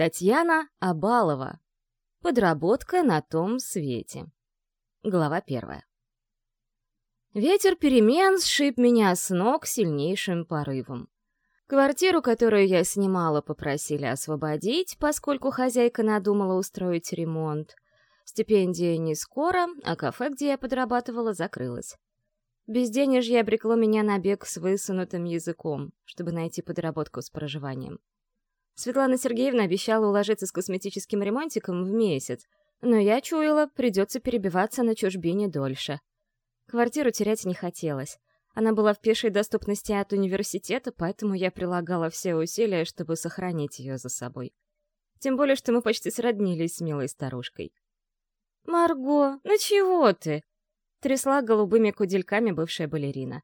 Татьяна Абалова. Подработка на том свете. Глава первая. Ветер перемен сшиб меня с ног сильнейшим порывом. Квартиру, которую я снимала, попросили освободить, поскольку хозяйка надумала устроить ремонт. Стипендия не скоро, а кафе, где я подрабатывала, закрылось. Безденежье обрекло меня на бег с высунутым языком, чтобы найти подработку с проживанием. Светлана Сергеевна обещала уложиться с косметическим ремонтиком в месяц, но я чуяла, придется перебиваться на чужбине дольше. Квартиру терять не хотелось. Она была в пешей доступности от университета, поэтому я прилагала все усилия, чтобы сохранить ее за собой. Тем более, что мы почти сроднились с милой старушкой. «Марго, ну чего ты?» — трясла голубыми кудельками бывшая балерина.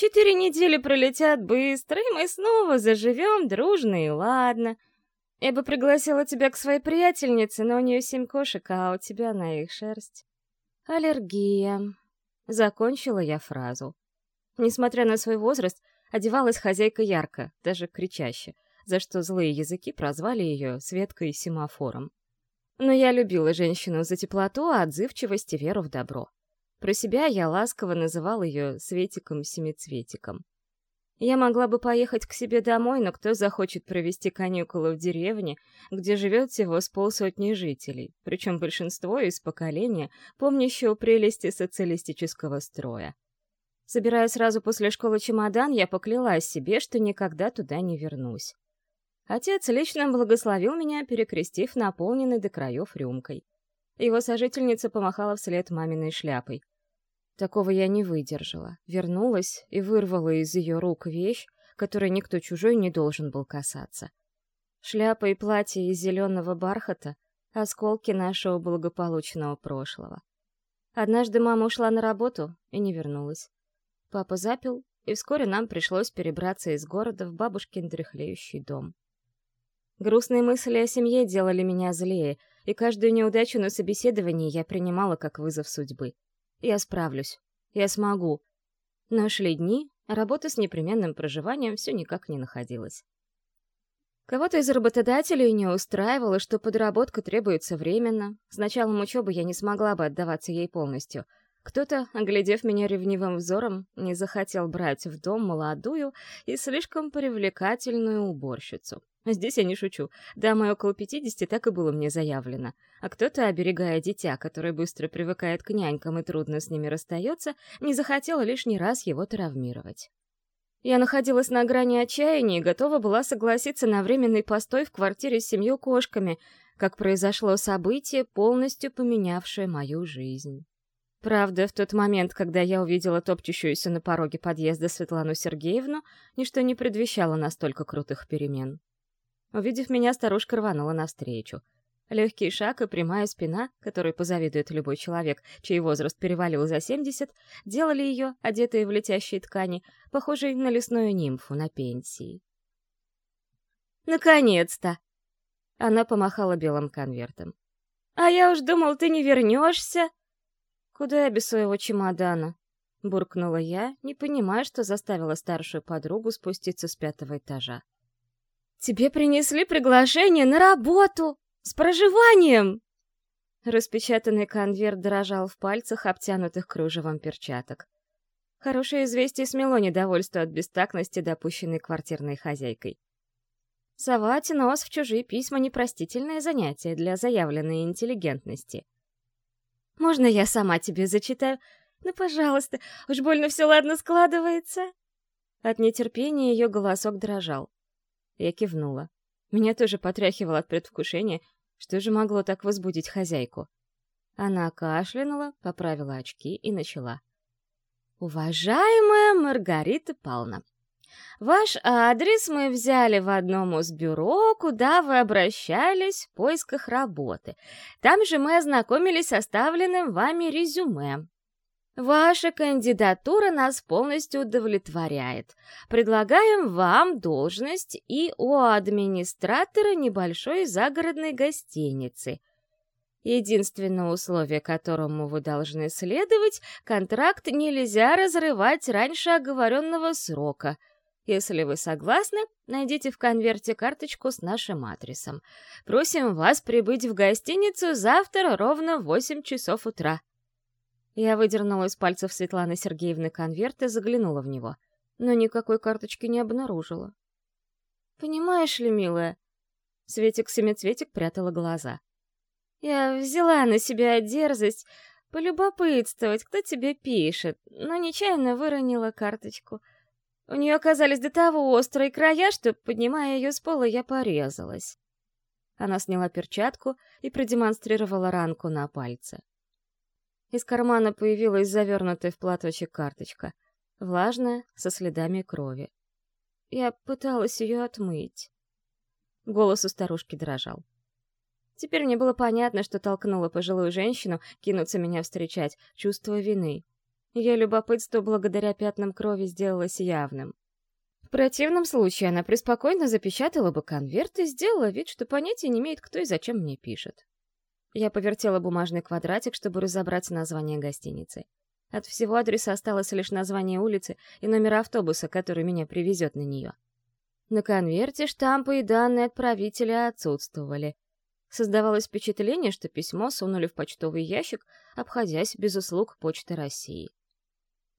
Четыре недели пролетят быстро, и мы снова заживем дружно и ладно. Я бы пригласила тебя к своей приятельнице, но у нее семь кошек, а у тебя на их шерсть. Аллергия. Закончила я фразу. Несмотря на свой возраст, одевалась хозяйка ярко, даже кричаще, за что злые языки прозвали ее Светкой Семафором. Но я любила женщину за теплоту, отзывчивость и веру в добро. Про себя я ласково называл ее Светиком-семицветиком. Я могла бы поехать к себе домой, но кто захочет провести каникулы в деревне, где живет всего с полсотни жителей, причем большинство из поколения, помнящего прелести социалистического строя. Собирая сразу после школы чемодан, я поклялась себе, что никогда туда не вернусь. Отец лично благословил меня, перекрестив наполненный до краев рюмкой. Его сожительница помахала вслед маминой шляпой. Такого я не выдержала. Вернулась и вырвала из ее рук вещь, которой никто чужой не должен был касаться. Шляпа и платье из зеленого бархата — осколки нашего благополучного прошлого. Однажды мама ушла на работу и не вернулась. Папа запил, и вскоре нам пришлось перебраться из города в бабушкин дряхлеющий дом. Грустные мысли о семье делали меня злее, и каждую неудачу на собеседовании я принимала как вызов судьбы — я справлюсь. Я смогу. Но шли дни, а работа с непременным проживанием все никак не находилась. Кого-то из работодателей не устраивало, что подработка требуется временно. С началом учебы я не смогла бы отдаваться ей полностью. Кто-то, оглядев меня ревнивым взором, не захотел брать в дом молодую и слишком привлекательную уборщицу. Здесь я не шучу. Дамой около пятидесяти так и было мне заявлено. А кто-то, оберегая дитя, которое быстро привыкает к нянькам и трудно с ними расстается, не захотел лишний раз его травмировать. Я находилась на грани отчаяния и готова была согласиться на временный постой в квартире с семью кошками, как произошло событие, полностью поменявшее мою жизнь. Правда, в тот момент, когда я увидела топчущуюся на пороге подъезда Светлану Сергеевну, ничто не предвещало настолько крутых перемен. Увидев меня, старушка рванула навстречу. Легкий шаг и прямая спина, которой позавидует любой человек, чей возраст перевалил за 70, делали ее, одетые в летящие ткани, похожей на лесную нимфу на пенсии. «Наконец-то!» Она помахала белым конвертом. «А я уж думал, ты не вернешься!» «Куда я без своего чемодана?» — буркнула я, не понимая, что заставила старшую подругу спуститься с пятого этажа. «Тебе принесли приглашение на работу! С проживанием!» Распечатанный конверт дрожал в пальцах, обтянутых кружевом перчаток. Хорошее известие смело недовольство от бестактности, допущенной квартирной хозяйкой. Совать нос в чужие письма — непростительное занятие для заявленной интеллигентности. «Можно я сама тебе зачитаю? Ну, пожалуйста, уж больно все ладно складывается!» От нетерпения ее голосок дрожал. Я кивнула. Меня тоже потряхивало от предвкушения, что же могло так возбудить хозяйку. Она кашлянула, поправила очки и начала. «Уважаемая Маргарита Павловна, ваш адрес мы взяли в одном из бюро, куда вы обращались в поисках работы. Там же мы ознакомились с составленным вами резюме. Ваша кандидатура нас полностью удовлетворяет. Предлагаем вам должность и у администратора небольшой загородной гостиницы. Единственное условие, которому вы должны следовать, контракт нельзя разрывать раньше оговоренного срока. Если вы согласны, найдите в конверте карточку с нашим адресом. Просим вас прибыть в гостиницу завтра ровно в 8 часов утра. Я выдернула из пальцев Светланы Сергеевны конверт и заглянула в него, но никакой карточки не обнаружила. «Понимаешь ли, милая?» Светик-семицветик прятала глаза. «Я взяла на себя дерзость полюбопытствовать, кто тебе пишет, но нечаянно выронила карточку. У нее оказались до того острые края, что, поднимая ее с пола, я порезалась». Она сняла перчатку и продемонстрировала ранку на пальце. Из кармана появилась завернутая в платочек карточка, влажная, со следами крови. Я пыталась ее отмыть. Голос у старушки дрожал. Теперь мне было понятно, что толкнула пожилую женщину кинуться меня встречать, чувство вины. Ее любопытство благодаря пятнам крови сделалось явным. В противном случае она преспокойно запечатала бы конверт и сделала вид, что понятия не имеет, кто и зачем мне пишет. Я повертела бумажный квадратик, чтобы разобрать название гостиницы. От всего адреса осталось лишь название улицы и номер автобуса, который меня привезет на нее. На конверте штампы и данные отправителя отсутствовали. Создавалось впечатление, что письмо сунули в почтовый ящик, обходясь без услуг Почты России.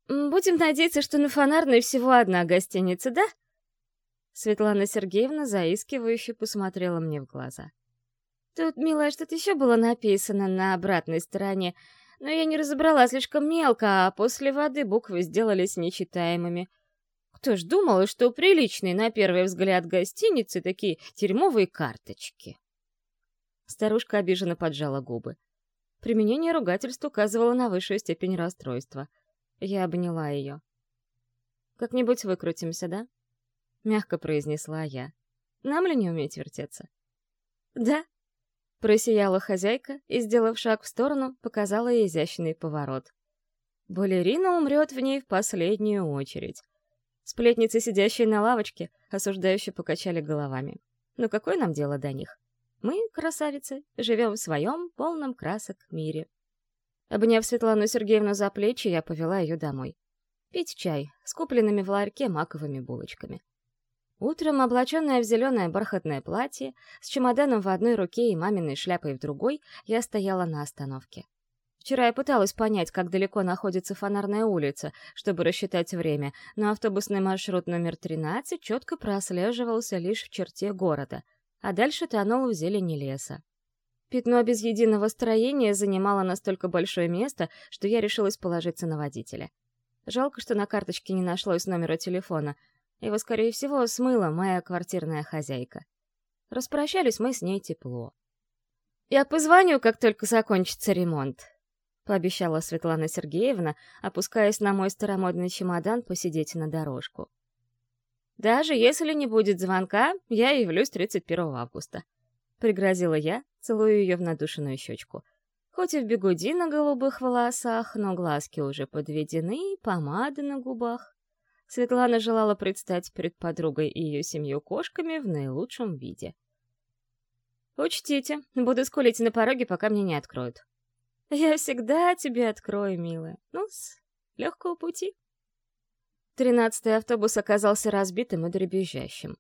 «Будем надеяться, что на Фонарной всего одна гостиница, да?» Светлана Сергеевна заискивающе посмотрела мне в глаза. Тут, милая, что-то еще было написано на обратной стороне, но я не разобрала слишком мелко, а после воды буквы сделались нечитаемыми. Кто ж думал, что у приличной, на первый взгляд, гостиницы такие тюрьмовые карточки? Старушка обиженно поджала губы. Применение ругательств указывало на высшую степень расстройства. Я обняла ее. «Как-нибудь выкрутимся, да?» — мягко произнесла я. «Нам ли не уметь вертеться?» «Да», Просияла хозяйка и, сделав шаг в сторону, показала изящный поворот. Балерина умрет в ней в последнюю очередь. Сплетницы, сидящие на лавочке, осуждающе покачали головами. Но какое нам дело до них? Мы, красавицы, живем в своем полном красок мире. Обняв Светлану Сергеевну за плечи, я повела ее домой. Пить чай с купленными в ларьке маковыми булочками. Утром, облаченная в зеленое бархатное платье, с чемоданом в одной руке и маминой шляпой в другой, я стояла на остановке. Вчера я пыталась понять, как далеко находится фонарная улица, чтобы рассчитать время, но автобусный маршрут номер 13 четко прослеживался лишь в черте города, а дальше тонул в зелени леса. Пятно без единого строения занимало настолько большое место, что я решилась положиться на водителя. Жалко, что на карточке не нашлось номера телефона — его, скорее всего, смыла моя квартирная хозяйка. Распрощались мы с ней тепло. «Я позвоню, как только закончится ремонт», — пообещала Светлана Сергеевна, опускаясь на мой старомодный чемодан посидеть на дорожку. «Даже если не будет звонка, я явлюсь 31 августа», — пригрозила я, целуя ее в надушенную щечку. Хоть и в бегуди на голубых волосах, но глазки уже подведены, помада на губах. Светлана желала предстать перед подругой и ее семью кошками в наилучшем виде. «Учтите, буду скулить на пороге, пока мне не откроют». «Я всегда тебе открою, милая. Ну-с, легкого пути». Тринадцатый автобус оказался разбитым и дребезжащим.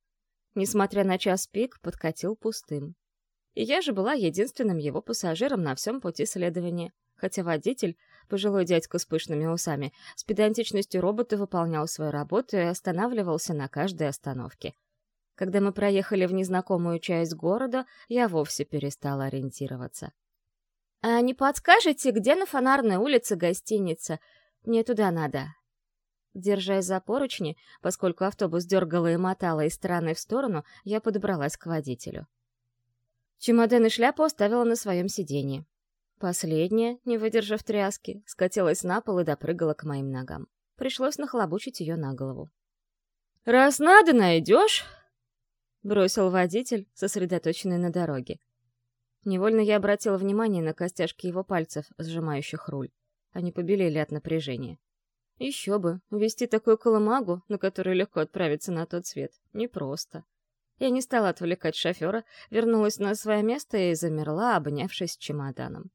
Несмотря на час пик, подкатил пустым. И я же была единственным его пассажиром на всем пути следования, хотя водитель, пожилой дядька с пышными усами, с педантичностью робота выполнял свою работу и останавливался на каждой остановке. Когда мы проехали в незнакомую часть города, я вовсе перестала ориентироваться. «А не подскажете, где на Фонарной улице гостиница? Мне туда надо». Держась за поручни, поскольку автобус дергала и мотала из стороны в сторону, я подобралась к водителю. Чемодан и шляпу оставила на своем сиденье. Последняя, не выдержав тряски, скатилась на пол и допрыгала к моим ногам. Пришлось нахлобучить ее на голову. «Раз надо, найдешь!» — бросил водитель, сосредоточенный на дороге. Невольно я обратила внимание на костяшки его пальцев, сжимающих руль. Они побелели от напряжения. Еще бы, вести такую колымагу, на которую легко отправиться на тот свет, непросто. Я не стала отвлекать шофера, вернулась на свое место и замерла, обнявшись чемоданом.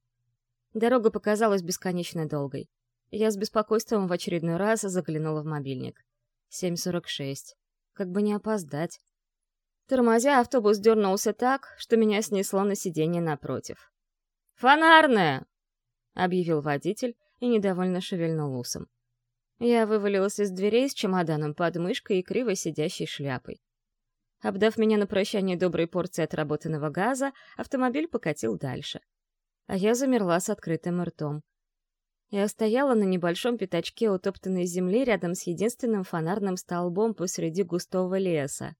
Дорога показалась бесконечно долгой. Я с беспокойством в очередной раз заглянула в мобильник. 7.46. как бы не опоздать. Тормозя, автобус дернулся так, что меня снесло на сиденье напротив. «Фонарная!» — объявил водитель и недовольно шевельнул усом. Я вывалилась из дверей с чемоданом под мышкой и криво сидящей шляпой. Обдав меня на прощание доброй порцией отработанного газа, автомобиль покатил дальше. А я замерла с открытым ртом. Я стояла на небольшом пятачке утоптанной земли рядом с единственным фонарным столбом посреди густого леса.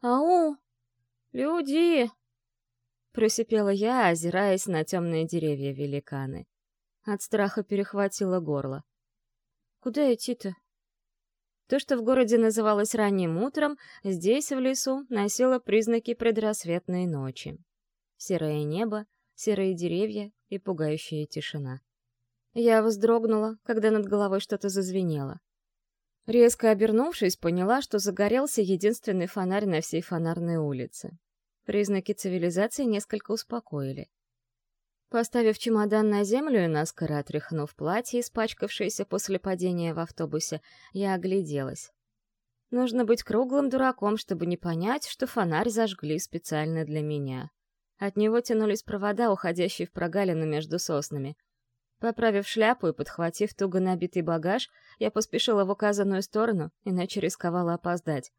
«Ау! Люди!» Просипела я, озираясь на темные деревья великаны. От страха перехватило горло. «Куда идти-то?» То, что в городе называлось ранним утром, здесь, в лесу, носило признаки предрассветной ночи. Серое небо, серые деревья и пугающая тишина. Я вздрогнула, когда над головой что-то зазвенело. Резко обернувшись, поняла, что загорелся единственный фонарь на всей фонарной улице. Признаки цивилизации несколько успокоили. Поставив чемодан на землю и наскоро отряхнув платье, испачкавшееся после падения в автобусе, я огляделась. Нужно быть круглым дураком, чтобы не понять, что фонарь зажгли специально для меня. От него тянулись провода, уходящие в прогалину между соснами. Поправив шляпу и подхватив туго набитый багаж, я поспешила в указанную сторону, иначе рисковала опоздать.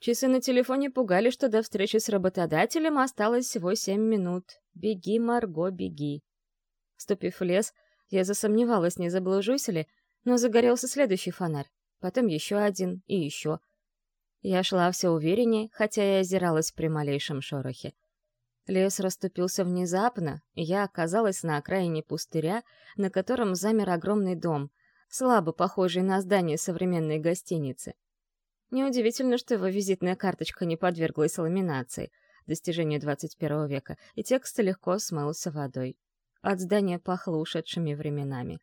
Часы на телефоне пугали, что до встречи с работодателем осталось всего семь минут. Беги, Марго, беги. Ступив в лес, я засомневалась, не заблужусь ли, но загорелся следующий фонарь, потом еще один и еще. Я шла все увереннее, хотя и озиралась при малейшем шорохе. Лес расступился внезапно, и я оказалась на окраине пустыря, на котором замер огромный дом, слабо похожий на здание современной гостиницы. Неудивительно, что его визитная карточка не подверглась ламинации, достижению 21 века, и текст легко смылся водой. От здания пахло ушедшими временами.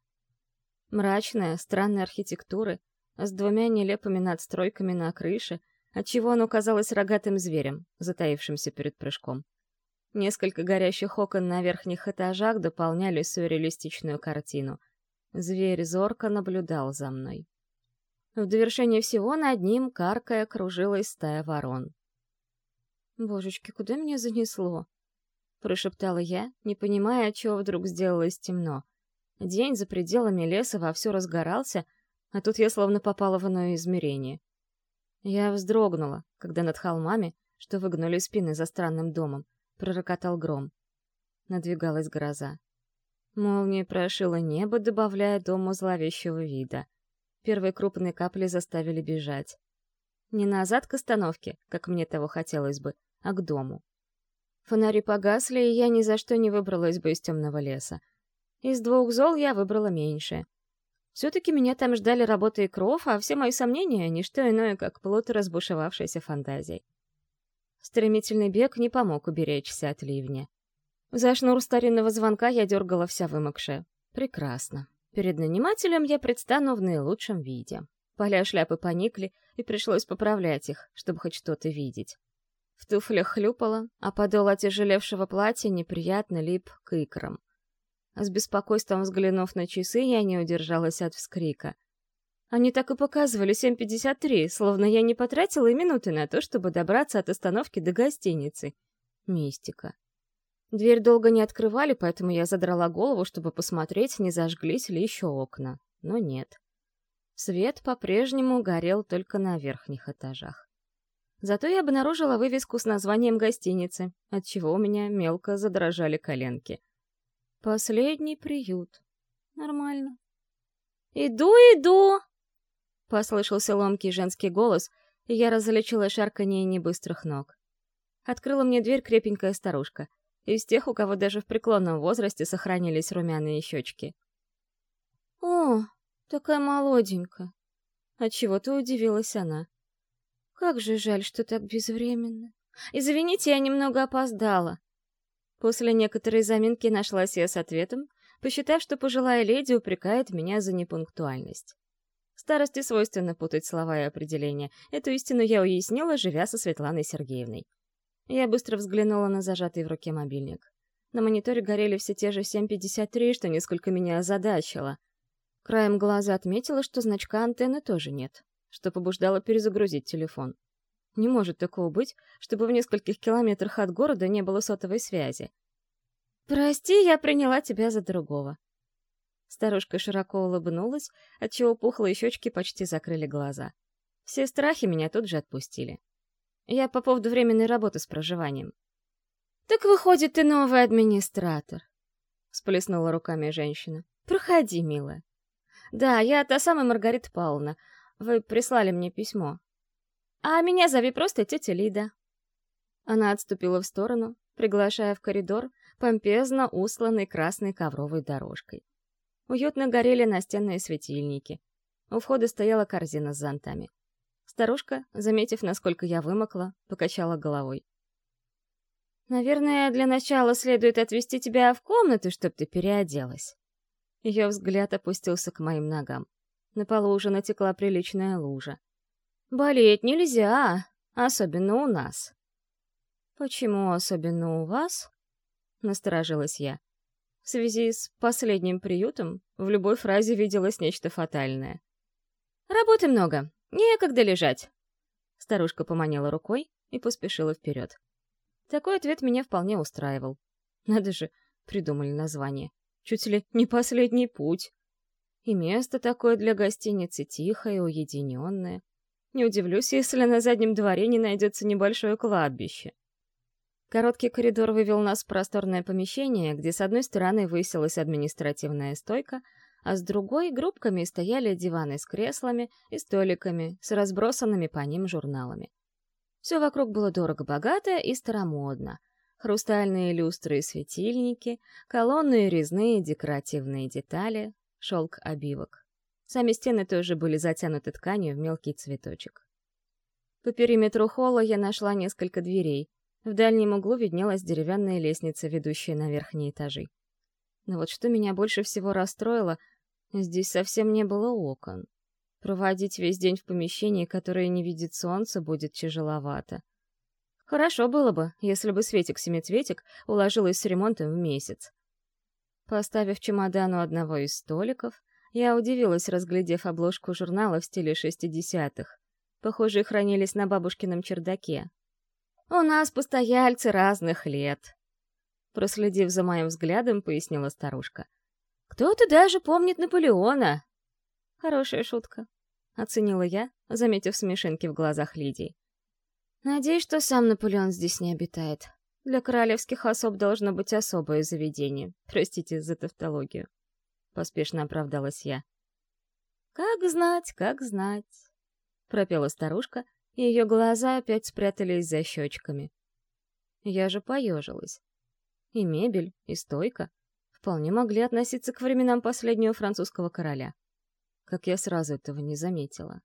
Мрачная, странная архитектура, с двумя нелепыми надстройками на крыше, отчего оно казалось рогатым зверем, затаившимся перед прыжком. Несколько горящих окон на верхних этажах дополняли сюрреалистичную картину. Зверь зорко наблюдал за мной. В довершение всего над ним, каркая, кружилась стая ворон. «Божечки, куда меня занесло?» — прошептала я, не понимая, отчего вдруг сделалось темно. День за пределами леса вовсю разгорался, а тут я словно попала в иное измерение. Я вздрогнула, когда над холмами, что выгнули спины за странным домом, пророкотал гром. Надвигалась гроза. Молния прошила небо, добавляя дому зловещего вида — Первые крупные капли заставили бежать. Не назад к остановке, как мне того хотелось бы, а к дому. Фонари погасли, и я ни за что не выбралась бы из темного леса. Из двух зол я выбрала меньшее. Все-таки меня там ждали работа и кров, а все мои сомнения — ничто иное, как плод разбушевавшейся фантазии. Стремительный бег не помог уберечься от ливня. За шнур старинного звонка я дергала вся вымокшая. Прекрасно. Перед нанимателем я предстану в наилучшем виде. Поля шляпы поникли, и пришлось поправлять их, чтобы хоть что-то видеть. В туфлях хлюпало, а подол отяжелевшего платья неприятно лип к икрам. С беспокойством взглянув на часы, я не удержалась от вскрика. Они так и показывали 7.53, словно я не потратила и минуты на то, чтобы добраться от остановки до гостиницы. Мистика. Дверь долго не открывали, поэтому я задрала голову, чтобы посмотреть, не зажглись ли еще окна. Но нет. Свет по-прежнему горел только на верхних этажах. Зато я обнаружила вывеску с названием гостиницы, отчего у меня мелко задрожали коленки. «Последний приют». Нормально. «Иду, иду!» Послышался ломкий женский голос, и я различила шарканье небыстрых ног. Открыла мне дверь крепенькая старушка — из тех, у кого даже в преклонном возрасте сохранились румяные щечки. «О, такая молоденькая!» Отчего-то удивилась она. «Как же жаль, что так безвременно. Извините, я немного опоздала». После некоторой заминки нашлась я с ответом, посчитав, что пожилая леди упрекает меня за непунктуальность. Старости свойственно путать слова и определения. Эту истину я уяснила, живя со Светланой Сергеевной. Я быстро взглянула на зажатый в руке мобильник. На мониторе горели все те же 7.53, что несколько меня озадачило. Краем глаза отметила, что значка антенны тоже нет. что побуждало перезагрузить телефон. Не может такого быть, чтобы в нескольких километрах от города не было сотовой связи. «Прости, я приняла тебя за другого». Старушка широко улыбнулась, отчего пухлые щечки почти закрыли глаза. Все страхи меня тут же отпустили. Я по поводу временной работы с проживанием. «Так выходит, ты новый администратор», — сплеснула руками женщина. «Проходи, милая». «Да, я та самая Маргарита Павловна. Вы прислали мне письмо. А меня зови просто тетя Лида». Она отступила в сторону, приглашая в коридор, помпезно усланный красной ковровой дорожкой. Уютно горели настенные светильники. У входа стояла корзина с зонтами. Старушка, заметив, насколько я вымокла, покачала головой. «Наверное, для начала следует отвезти тебя в комнату, чтобы ты переоделась». Ее взгляд опустился к моим ногам. На полу уже натекла приличная лужа. «Болеть нельзя, особенно у нас». «Почему особенно у вас?» — насторожилась я. В связи с последним приютом в любой фразе виделось нечто фатальное. «Работы много, некогда лежать!» Старушка поманила рукой и поспешила вперед. Такой ответ меня вполне устраивал. Надо же, придумали название. Чуть ли не последний путь. И место такое для гостиницы тихое, уединенное. Не удивлюсь, если на заднем дворе не найдется небольшое кладбище. Короткий коридор вывел нас в просторное помещение, где с одной стороны высилась административная стойка, а с другой — группками стояли диваны с креслами и столиками с разбросанными по ним журналами. Все вокруг было дорого-богато и старомодно. Хрустальные люстры и светильники, колонны и резные декоративные детали, шелк обивок. Сами стены тоже были затянуты тканью в мелкий цветочек. По периметру холла я нашла несколько дверей. В дальнем углу виднелась деревянная лестница, ведущая на верхние этажи. Но вот что меня больше всего расстроило, здесь совсем не было окон. Проводить весь день в помещении, которое не видит солнца, будет тяжеловато. Хорошо было бы, если бы Светик-семицветик уложилась с ремонтом в месяц. Поставив чемодан у одного из столиков, я удивилась, разглядев обложку журнала в стиле шестидесятых. Похоже, хранились на бабушкином чердаке. «У нас постояльцы разных лет», — проследив за моим взглядом, пояснила старушка. «Кто-то даже помнит Наполеона, Хорошая шутка, оценила я, заметив смешинки в глазах Лидии. Надеюсь, что сам Наполеон здесь не обитает. Для королевских особ должно быть особое заведение. Простите за тавтологию. Поспешно оправдалась я. Как знать, как знать. Пропела старушка, ее глаза опять спрятались за щечками. Я же поежилась. И мебель, и стойка вполне могли относиться к временам последнего французского короля как я сразу этого не заметила.